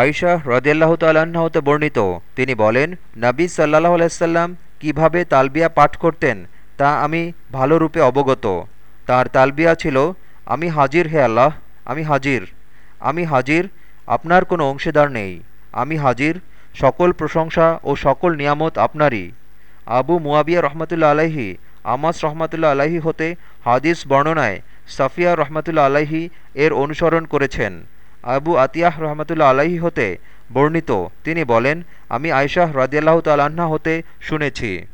আয়শাহ রদিয়াল্লাহ হতে বর্ণিত। তিনি বলেন, নাবী সাল্লাহ আলাইসাল্লাম কীভাবে তালবিয়া পাঠ করতেন তা আমি ভালোরূপে অবগত। তার তালবিয়া ছিল, আমি হাজির হে আল্লাহ, আমি হাজির। আমি হাজির, আপনার কোনো অংশীদার নেই। আমি হাজির, সকল প্রশংসা ও সকল নিয়ামত আপনারই। আবু মুয়াবিয়া রহমতুল্লা আলাহি আমাস রহমতুল্লা আলাহি হতে হাদিস বর্ণনায় সাফিয়া রহমতুল্লা আলাহি এর অনুসরণ করেছেন। আবু আতিয়াহ রহমতুল্লা আলাহি হতে বর্ণিত। তিনি বলেন আমি আয়শাহ রাজিয়াল্লাহ তাল্না হতে শুনেছি।